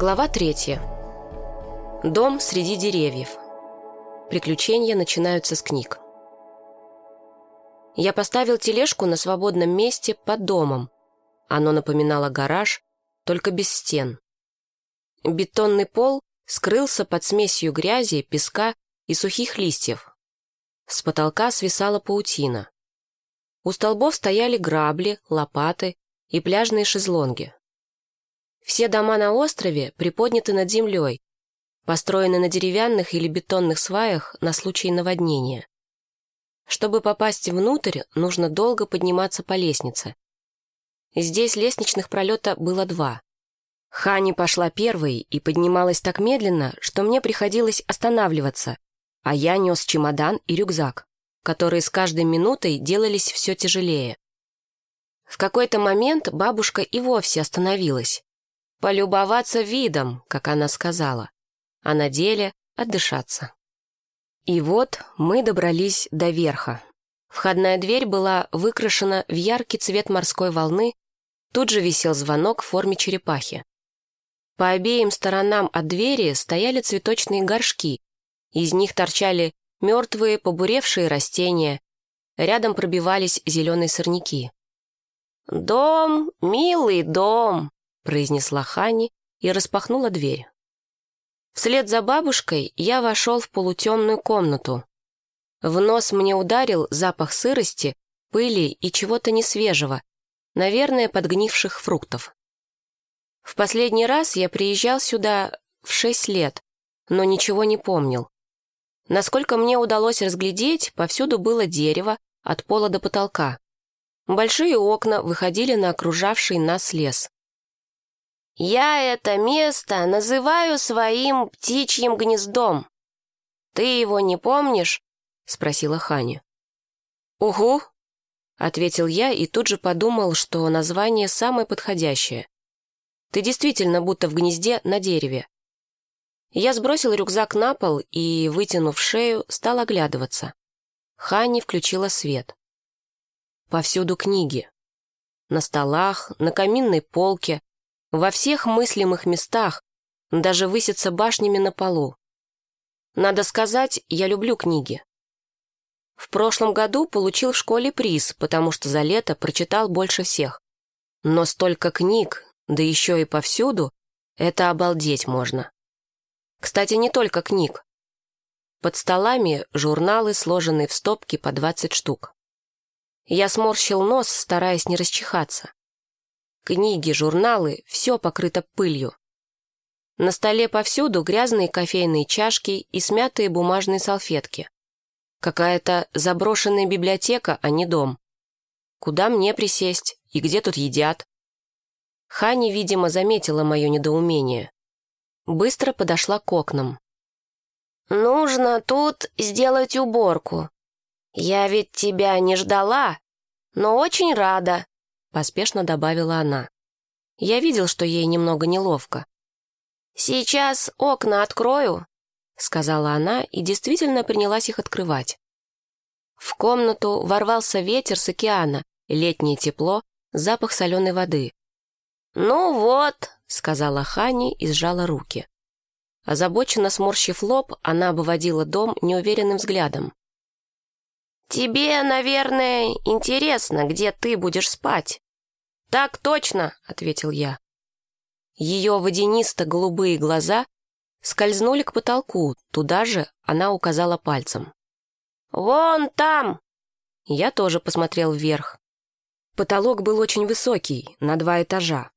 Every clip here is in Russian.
Глава третья. Дом среди деревьев. Приключения начинаются с книг. Я поставил тележку на свободном месте под домом. Оно напоминало гараж, только без стен. Бетонный пол скрылся под смесью грязи, песка и сухих листьев. С потолка свисала паутина. У столбов стояли грабли, лопаты и пляжные шезлонги. Все дома на острове приподняты над землей, построены на деревянных или бетонных сваях на случай наводнения. Чтобы попасть внутрь, нужно долго подниматься по лестнице. Здесь лестничных пролета было два. Хани пошла первой и поднималась так медленно, что мне приходилось останавливаться, а я нес чемодан и рюкзак, которые с каждой минутой делались все тяжелее. В какой-то момент бабушка и вовсе остановилась. Полюбоваться видом, как она сказала, а на деле отдышаться. И вот мы добрались до верха. Входная дверь была выкрашена в яркий цвет морской волны, тут же висел звонок в форме черепахи. По обеим сторонам от двери стояли цветочные горшки, из них торчали мертвые, побуревшие растения, рядом пробивались зеленые сорняки. «Дом, милый дом!» Произнесла Хани и распахнула дверь. Вслед за бабушкой я вошел в полутемную комнату. В нос мне ударил запах сырости, пыли и чего-то несвежего, наверное, подгнивших фруктов. В последний раз я приезжал сюда в шесть лет, но ничего не помнил. Насколько мне удалось разглядеть, повсюду было дерево от пола до потолка. Большие окна выходили на окружавший нас лес. Я это место называю своим птичьим гнездом. Ты его не помнишь? Спросила Ханя. Угу, ответил я и тут же подумал, что название самое подходящее. Ты действительно будто в гнезде на дереве. Я сбросил рюкзак на пол и, вытянув шею, стал оглядываться. Хани включила свет. Повсюду книги. На столах, на каминной полке, во всех мыслимых местах, даже высятся башнями на полу. Надо сказать, я люблю книги. В прошлом году получил в школе приз, потому что за лето прочитал больше всех. Но столько книг, да еще и повсюду, это обалдеть можно. Кстати, не только книг. Под столами журналы, сложенные в стопки по 20 штук. Я сморщил нос, стараясь не расчихаться. Книги, журналы, все покрыто пылью. На столе повсюду грязные кофейные чашки и смятые бумажные салфетки. Какая-то заброшенная библиотека, а не дом. Куда мне присесть и где тут едят? Хани, видимо, заметила мое недоумение. Быстро подошла к окнам. «Нужно тут сделать уборку. Я ведь тебя не ждала, но очень рада, — поспешно добавила она. Я видел, что ей немного неловко. «Сейчас окна открою», — сказала она и действительно принялась их открывать. В комнату ворвался ветер с океана, летнее тепло, запах соленой воды. «Ну вот», — сказала Хани и сжала руки. Озабоченно сморщив лоб, она обводила дом неуверенным взглядом. «Тебе, наверное, интересно, где ты будешь спать?» «Так точно», — ответил я. Ее водянисто-голубые глаза скользнули к потолку, туда же она указала пальцем. «Вон там!» Я тоже посмотрел вверх. Потолок был очень высокий, на два этажа.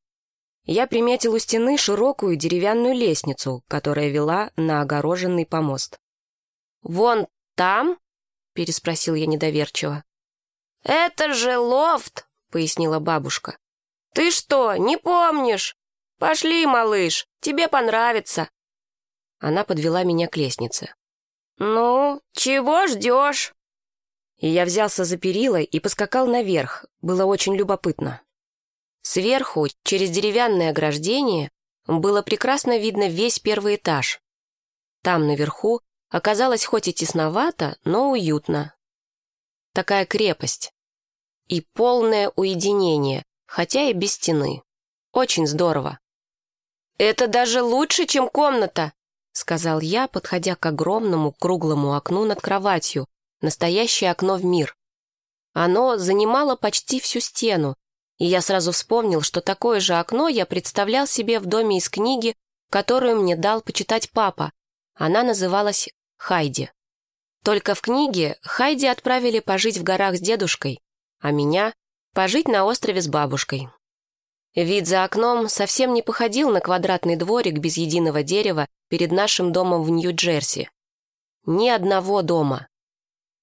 Я приметил у стены широкую деревянную лестницу, которая вела на огороженный помост. «Вон там?» — переспросил я недоверчиво. «Это же лофт!» — пояснила бабушка. «Ты что, не помнишь? Пошли, малыш, тебе понравится!» Она подвела меня к лестнице. «Ну, чего ждешь?» Я взялся за перила и поскакал наверх. Было очень любопытно. Сверху, через деревянное ограждение, было прекрасно видно весь первый этаж. Там, наверху, оказалось хоть и тесновато, но уютно. Такая крепость. И полное уединение, хотя и без стены. Очень здорово. «Это даже лучше, чем комната», — сказал я, подходя к огромному круглому окну над кроватью, настоящее окно в мир. Оно занимало почти всю стену, и я сразу вспомнил, что такое же окно я представлял себе в доме из книги, которую мне дал почитать папа. Она называлась «Хайди». Только в книге Хайди отправили пожить в горах с дедушкой, а меня — пожить на острове с бабушкой. Вид за окном совсем не походил на квадратный дворик без единого дерева перед нашим домом в Нью-Джерси. Ни одного дома.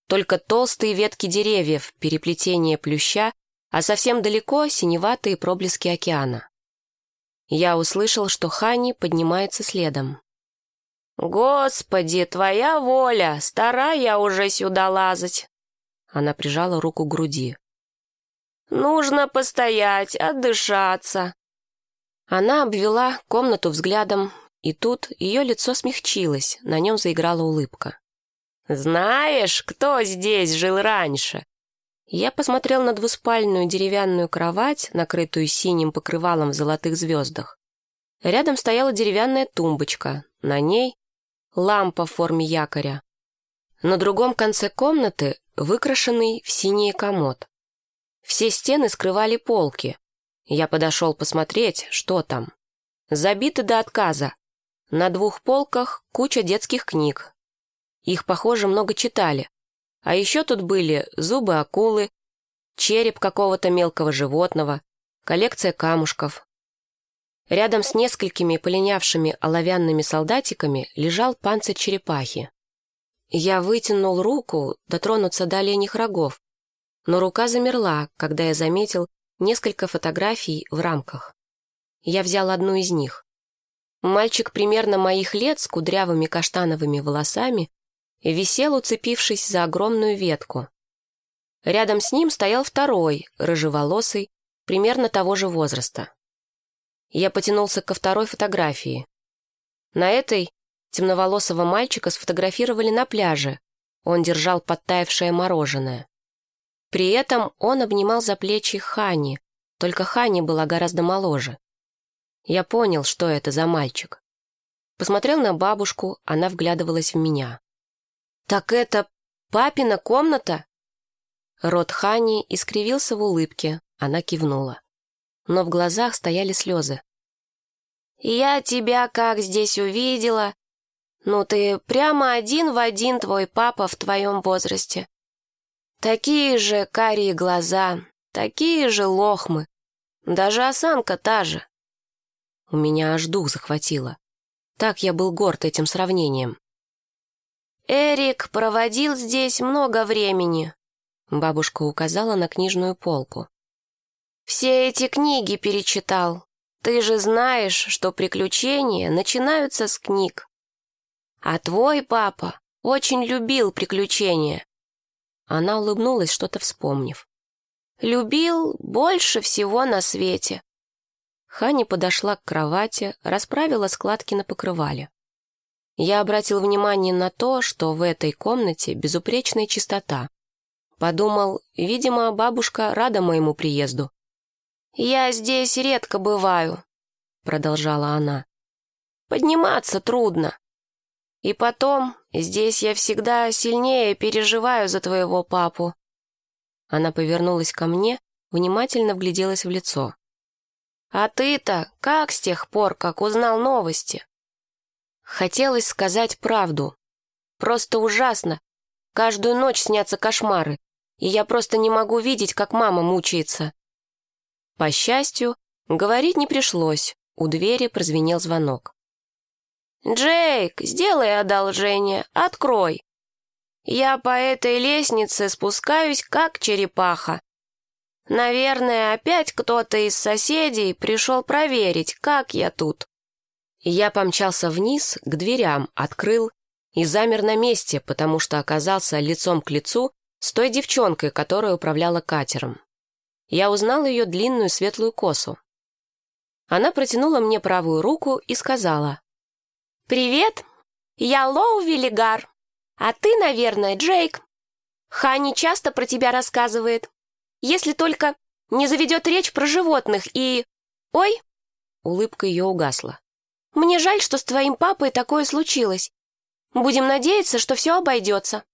Только толстые ветки деревьев, переплетение плюща, а совсем далеко синеватые проблески океана. Я услышал, что Хани поднимается следом. «Господи, твоя воля! Стара я уже сюда лазать!» Она прижала руку к груди. Нужно постоять, отдышаться». Она обвела комнату взглядом, и тут ее лицо смягчилось, на нем заиграла улыбка. «Знаешь, кто здесь жил раньше?» Я посмотрел на двуспальную деревянную кровать, накрытую синим покрывалом в золотых звездах. Рядом стояла деревянная тумбочка, на ней лампа в форме якоря. На другом конце комнаты выкрашенный в синий комод. Все стены скрывали полки. Я подошел посмотреть, что там. Забиты до отказа. На двух полках куча детских книг. Их, похоже, много читали. А еще тут были зубы акулы, череп какого-то мелкого животного, коллекция камушков. Рядом с несколькими полинявшими оловянными солдатиками лежал панцирь черепахи. Я вытянул руку дотронуться до оленьих рогов, но рука замерла, когда я заметил несколько фотографий в рамках. Я взял одну из них. Мальчик примерно моих лет с кудрявыми каштановыми волосами висел, уцепившись за огромную ветку. Рядом с ним стоял второй, рыжеволосый, примерно того же возраста. Я потянулся ко второй фотографии. На этой темноволосого мальчика сфотографировали на пляже. Он держал подтаявшее мороженое. При этом он обнимал за плечи Хани, только Хани была гораздо моложе. Я понял, что это за мальчик. Посмотрел на бабушку, она вглядывалась в меня. «Так это папина комната?» Рот Хани искривился в улыбке, она кивнула. Но в глазах стояли слезы. «Я тебя как здесь увидела. Ну ты прямо один в один твой папа в твоем возрасте. Такие же карие глаза, такие же лохмы. Даже осанка та же. У меня аж дух захватило. Так я был горд этим сравнением. «Эрик проводил здесь много времени», — бабушка указала на книжную полку. «Все эти книги перечитал. Ты же знаешь, что приключения начинаются с книг. А твой папа очень любил приключения. Она улыбнулась, что-то вспомнив. «Любил больше всего на свете». Хани подошла к кровати, расправила складки на покрывале. Я обратил внимание на то, что в этой комнате безупречная чистота. Подумал, видимо, бабушка рада моему приезду. «Я здесь редко бываю», — продолжала она. «Подниматься трудно. И потом, здесь я всегда сильнее переживаю за твоего папу». Она повернулась ко мне, внимательно вгляделась в лицо. «А ты-то как с тех пор, как узнал новости?» Хотелось сказать правду. Просто ужасно. Каждую ночь снятся кошмары, и я просто не могу видеть, как мама мучается. По счастью, говорить не пришлось. У двери прозвенел звонок. «Джейк, сделай одолжение, открой. Я по этой лестнице спускаюсь, как черепаха. Наверное, опять кто-то из соседей пришел проверить, как я тут». Я помчался вниз, к дверям, открыл и замер на месте, потому что оказался лицом к лицу с той девчонкой, которая управляла катером. Я узнал ее длинную светлую косу. Она протянула мне правую руку и сказала, «Привет, я Лоу Виллигар, а ты, наверное, Джейк. Хани часто про тебя рассказывает, если только не заведет речь про животных и... Ой!» Улыбка ее угасла. Мне жаль, что с твоим папой такое случилось. Будем надеяться, что все обойдется».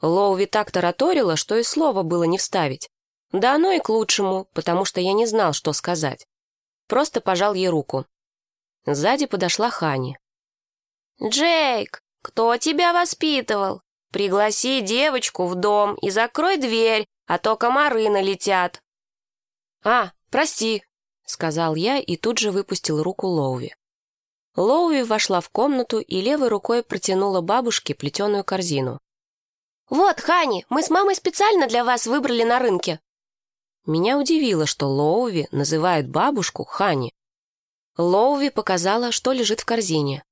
Лоуви так тараторила, что и слова было не вставить. Да оно и к лучшему, потому что я не знал, что сказать. Просто пожал ей руку. Сзади подошла Хани. «Джейк, кто тебя воспитывал? Пригласи девочку в дом и закрой дверь, а то комары налетят». «А, прости», — сказал я и тут же выпустил руку Лоуви. Лоуви вошла в комнату и левой рукой протянула бабушке плетеную корзину. «Вот, Хани, мы с мамой специально для вас выбрали на рынке». Меня удивило, что Лоуви называет бабушку Хани. Лоуви показала, что лежит в корзине.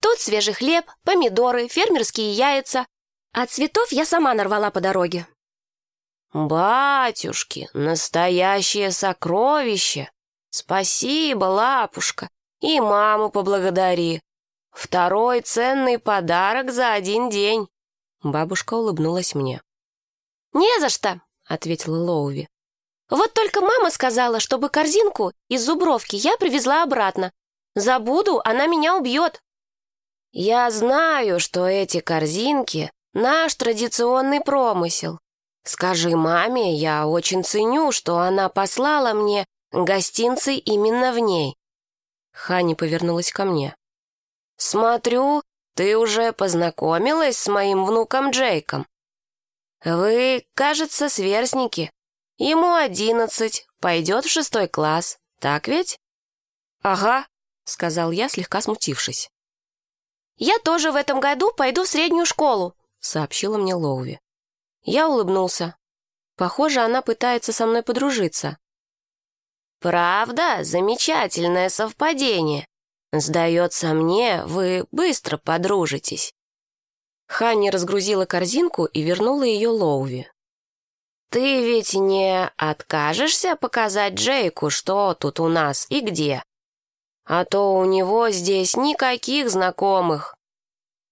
«Тут свежий хлеб, помидоры, фермерские яйца. А цветов я сама нарвала по дороге». «Батюшки, настоящее сокровище! Спасибо, лапушка, и маму поблагодари. Второй ценный подарок за один день». Бабушка улыбнулась мне. «Не за что», — ответила Лоуви. «Вот только мама сказала, чтобы корзинку из зубровки я привезла обратно. Забуду, она меня убьет». «Я знаю, что эти корзинки — наш традиционный промысел. Скажи маме, я очень ценю, что она послала мне гостинцы именно в ней». Хани повернулась ко мне. «Смотрю, ты уже познакомилась с моим внуком Джейком? Вы, кажется, сверстники. Ему одиннадцать, пойдет в шестой класс, так ведь? Ага, сказал я, слегка смутившись. Я тоже в этом году пойду в среднюю школу, сообщила мне Лоуви. Я улыбнулся. Похоже, она пытается со мной подружиться. «Правда? Замечательное совпадение. «Сдается мне, вы быстро подружитесь». Ханни разгрузила корзинку и вернула ее Лоуви. «Ты ведь не откажешься показать Джейку, что тут у нас и где? А то у него здесь никаких знакомых».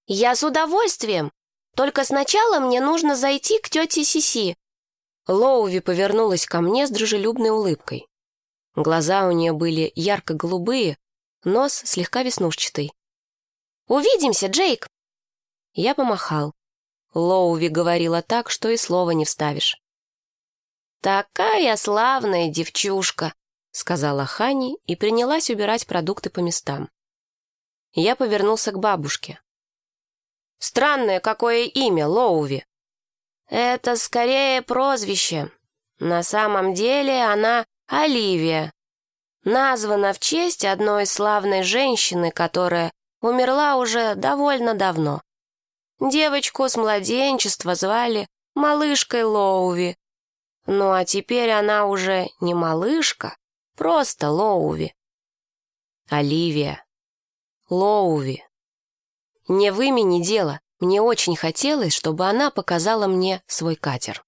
«Я с удовольствием. Только сначала мне нужно зайти к тете Сиси». Лоуви повернулась ко мне с дружелюбной улыбкой. Глаза у нее были ярко-голубые, нос слегка веснушчатый. «Увидимся, Джейк!» Я помахал. Лоуви говорила так, что и слова не вставишь. «Такая славная девчушка!» — сказала Хани и принялась убирать продукты по местам. Я повернулся к бабушке. «Странное какое имя, Лоуви!» «Это скорее прозвище. На самом деле она Оливия, названа в честь одной славной женщины, которая умерла уже довольно давно. Девочку с младенчества звали малышкой Лоуви. Ну а теперь она уже не малышка, просто Лоуви. Оливия. Лоуви. Не в имени дело. Мне очень хотелось, чтобы она показала мне свой катер.